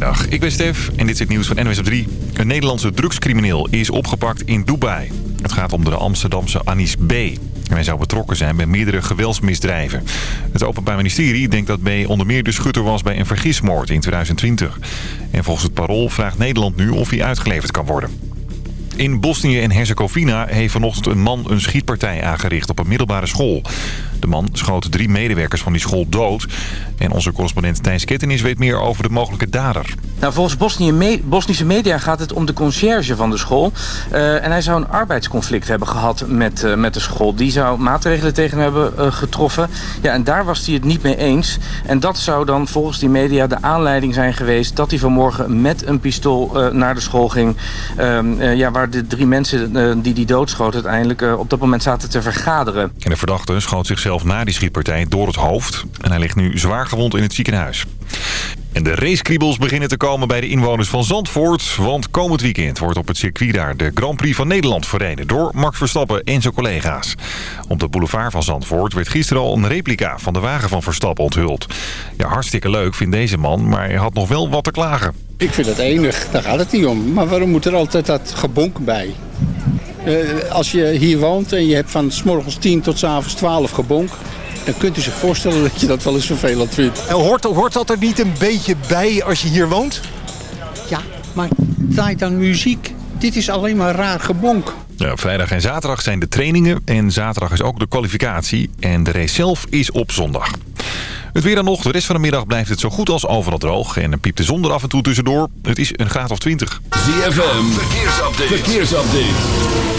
Goedemiddag, ik ben Stef en dit is het nieuws van NWS op 3. Een Nederlandse drugscrimineel is opgepakt in Dubai. Het gaat om de Amsterdamse Anis B. Hij zou betrokken zijn bij meerdere geweldsmisdrijven. Het Openbaar Ministerie denkt dat B onder meer de schutter was bij een vergismoord in 2020. En volgens het parool vraagt Nederland nu of hij uitgeleverd kan worden. In Bosnië en Herzegovina heeft vanochtend een man een schietpartij aangericht op een middelbare school. De man schoot drie medewerkers van die school dood. En onze correspondent Thijs Kettenis weet meer over de mogelijke dader. Nou, volgens Bosnië Bosnische media gaat het om de conciërge van de school. Uh, en hij zou een arbeidsconflict hebben gehad met, uh, met de school. Die zou maatregelen tegen hem hebben uh, getroffen. Ja, en daar was hij het niet mee eens. En dat zou dan volgens die media de aanleiding zijn geweest... dat hij vanmorgen met een pistool naar de school ging. Ehm, ja, waar de drie mensen die die doodschoot uiteindelijk op dat moment zaten te vergaderen. En de verdachte schoot zichzelf na die schietpartij door het hoofd. En hij ligt nu zwaar gewond in het ziekenhuis. En de racekriebels beginnen te komen bij de inwoners van Zandvoort. Want komend weekend wordt op het circuit daar de Grand Prix van Nederland verreden... door Max Verstappen en zijn collega's. Op de boulevard van Zandvoort werd gisteren al een replica van de wagen van Verstappen onthuld. Ja, hartstikke leuk vindt deze man, maar hij had nog wel wat te klagen. Ik vind het enig, daar gaat het niet om. Maar waarom moet er altijd dat gebonk bij? Uh, als je hier woont en je hebt van s morgens 10 tot s avonds 12 gebonk dan kunt u zich voorstellen dat je dat wel eens vervelend vindt. En hoort, hoort dat er niet een beetje bij als je hier woont? Ja, maar draai dan muziek. Dit is alleen maar raar gebonk. Ja, vrijdag en zaterdag zijn de trainingen en zaterdag is ook de kwalificatie. En de race zelf is op zondag. Het weer dan nog. De rest van de middag blijft het zo goed als overal droog. En dan piept de zon er af en toe tussendoor. Het is een graad of 20. ZFM, verkeersupdate. verkeersupdate.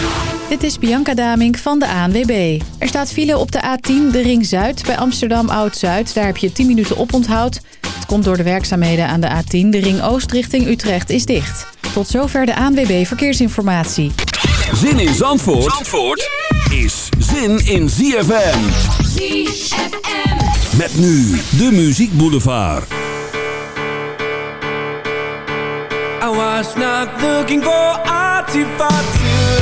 Dit is Bianca Damink van de ANWB. Er staat file op de A10, de Ring Zuid, bij Amsterdam Oud-Zuid. Daar heb je 10 minuten oponthoud. Het komt door de werkzaamheden aan de A10. De Ring Oost richting Utrecht is dicht. Tot zover de ANWB Verkeersinformatie. Zin in Zandvoort, Zandvoort is zin in ZFM. ZFM. Met nu de Muziek Boulevard. I was not looking for artifacts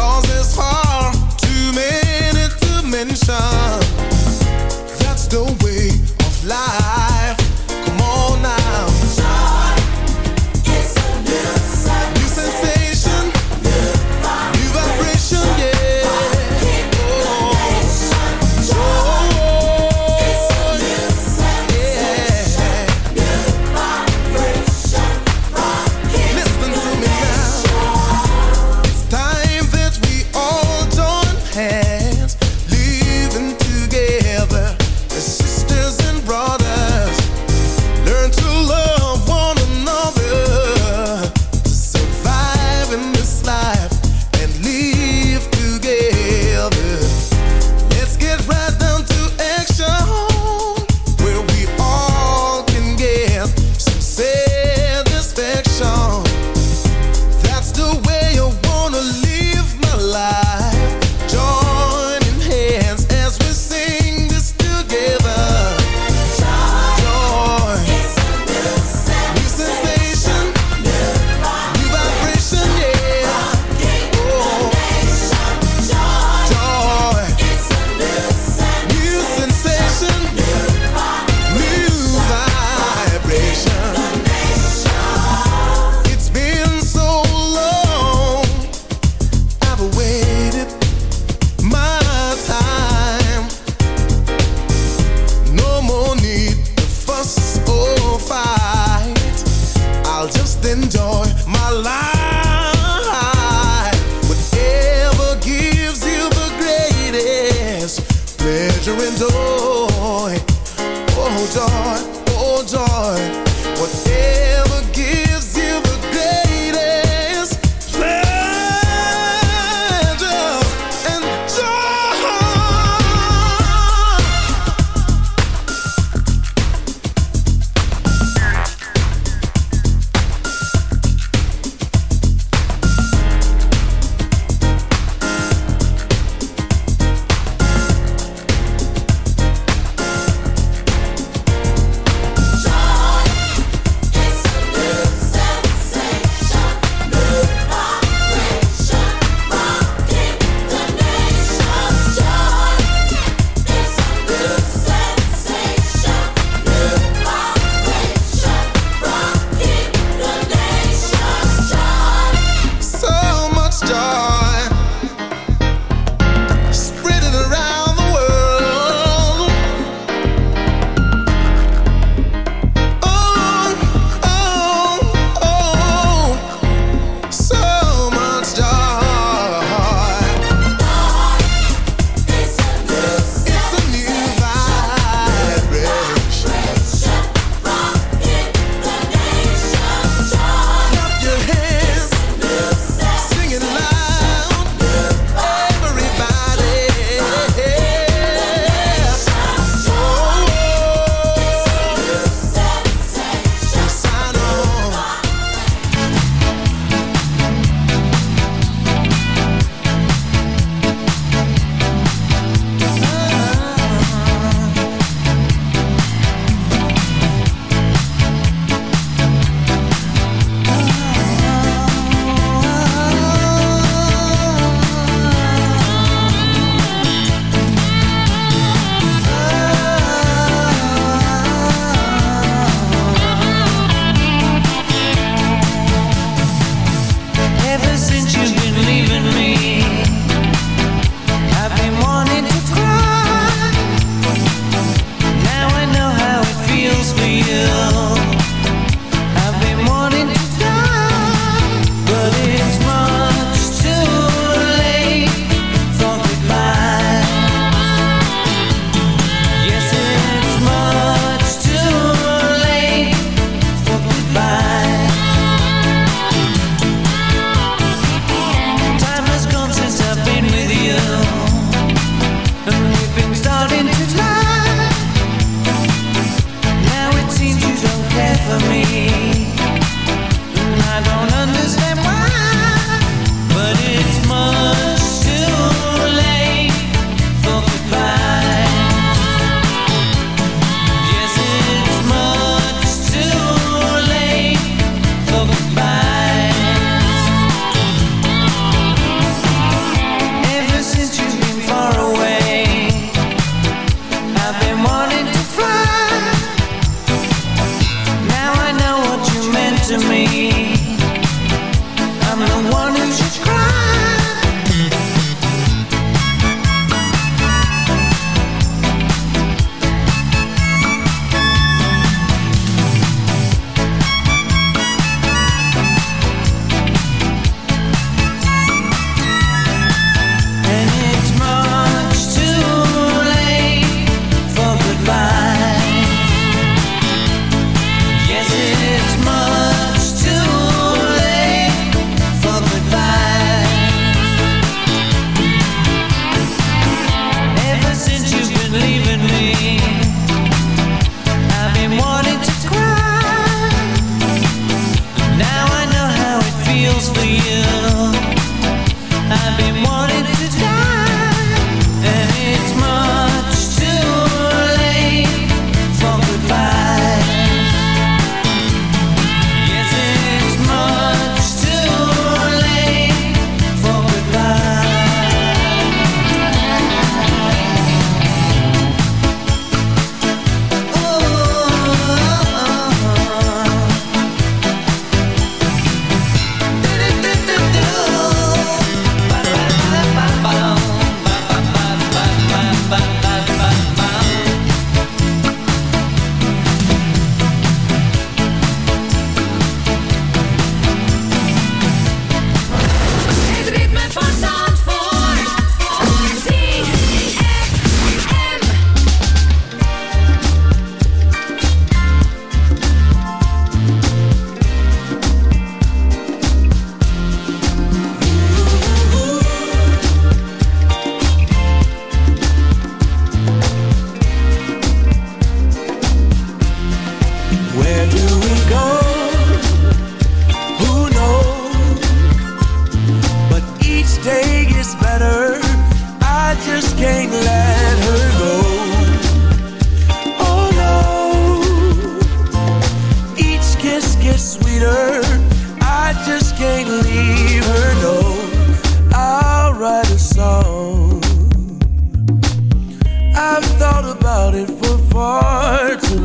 Cause it's too many to mention. That's the way of life. joy, oh joy, whatever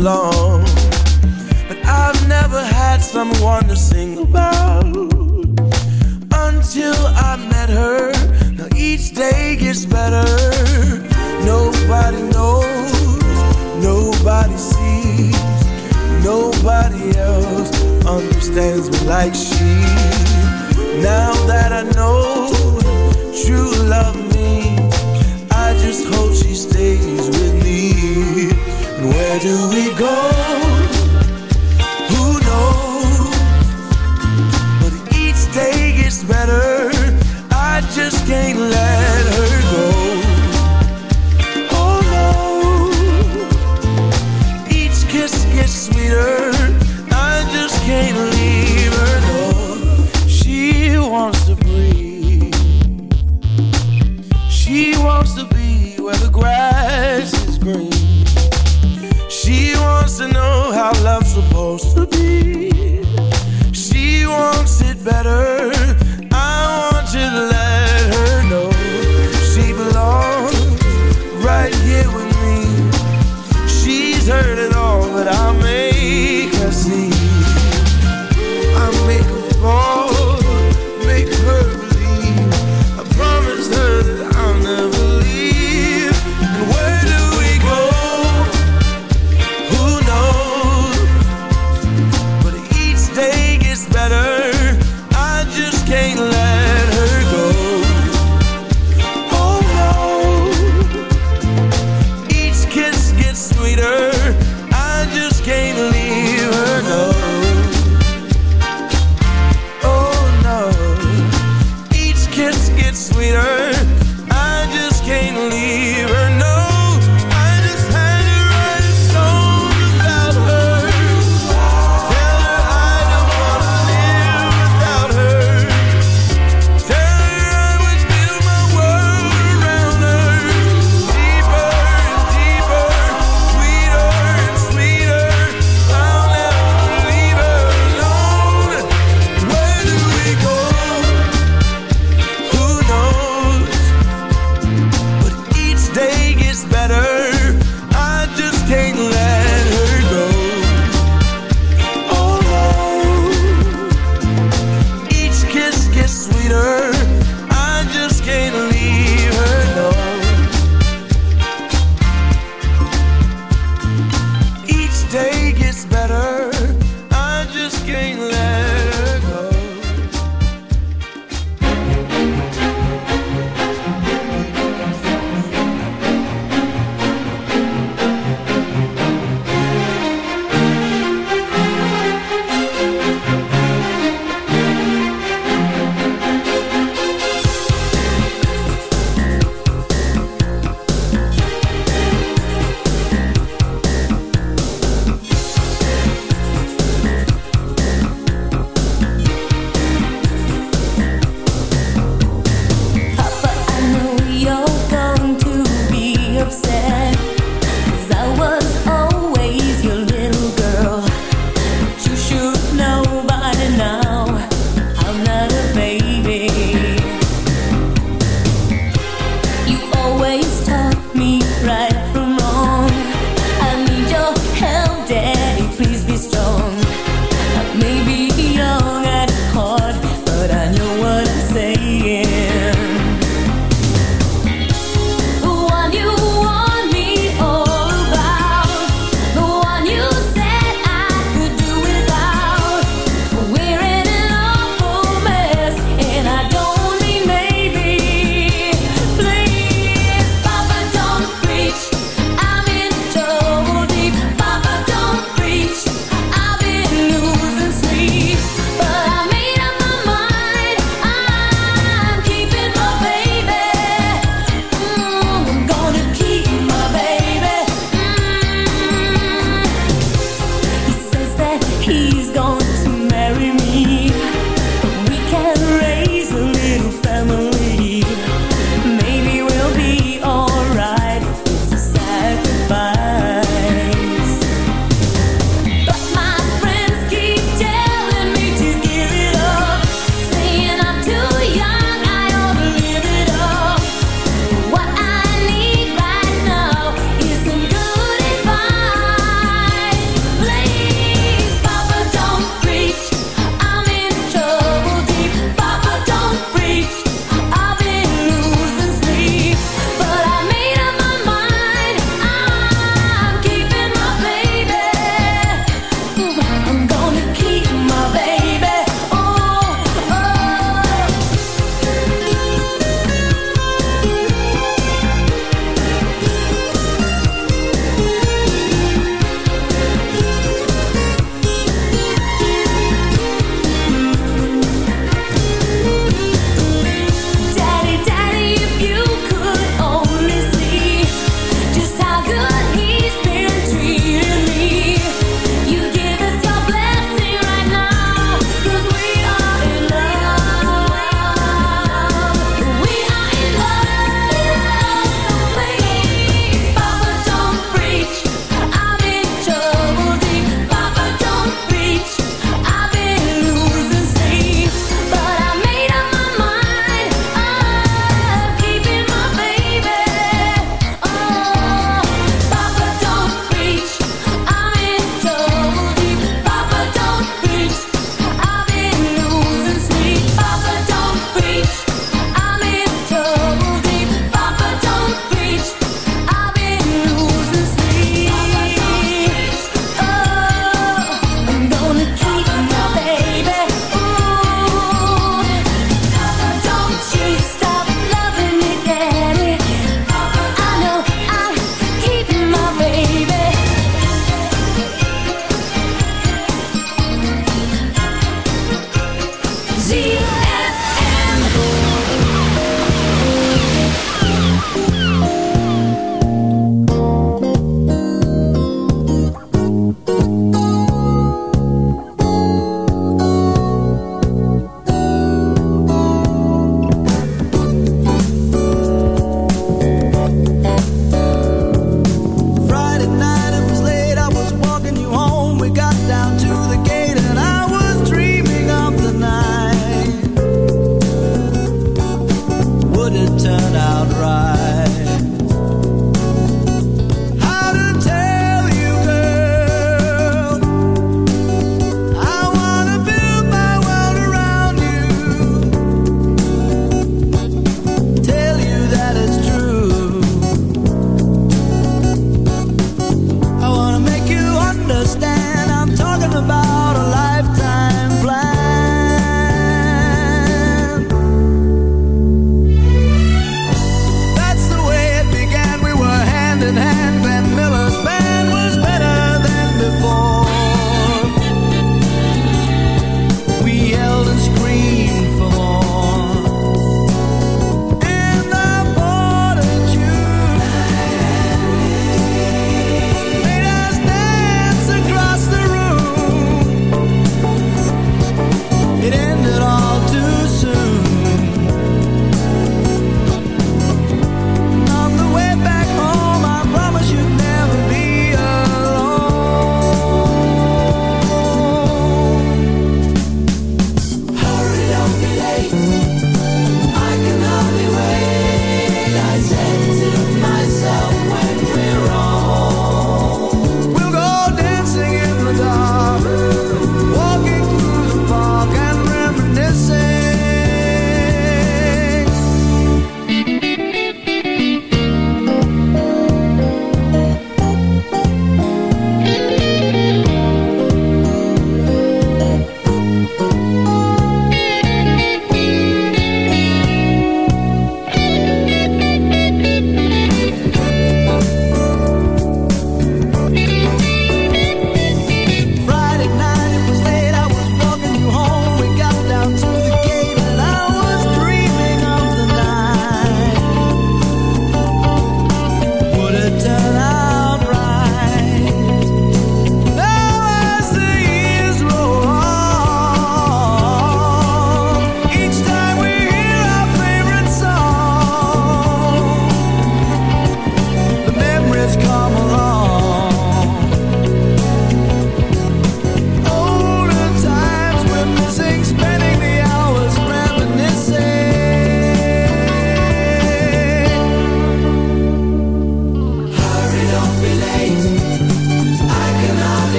alone. But I've never had someone to sing about until I met her. Now each day gets better. Nobody knows, nobody sees, nobody else understands me like she. Now that I know true love means, I just hope she stays with me where do we go? Who knows? But each day gets better. I just can't let her go. Oh no. Each kiss gets sweeter. better.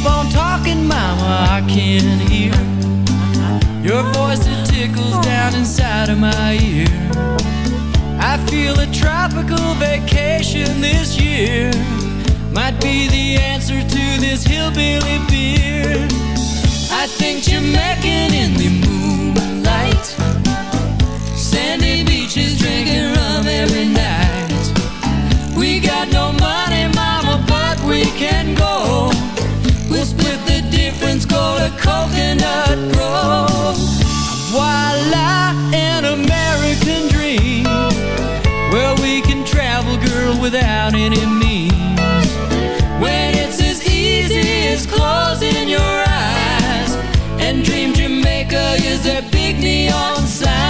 Keep on talking, mama, I can hear your voice that tickles down inside of my ear. I feel a tropical vacation this year might be the answer to this hillbilly beer. I think Jamaica in the moonlight. Sandy beaches drinking rum every night. Coconut Grove. Voila, an American dream. We can travel, girl, without any means. When it's as easy as closing your eyes and dream Jamaica is their big neon sign.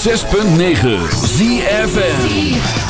106.9 ZFN